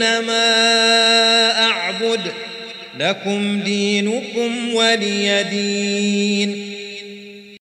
ما اعبد لكم دينكم ولي دين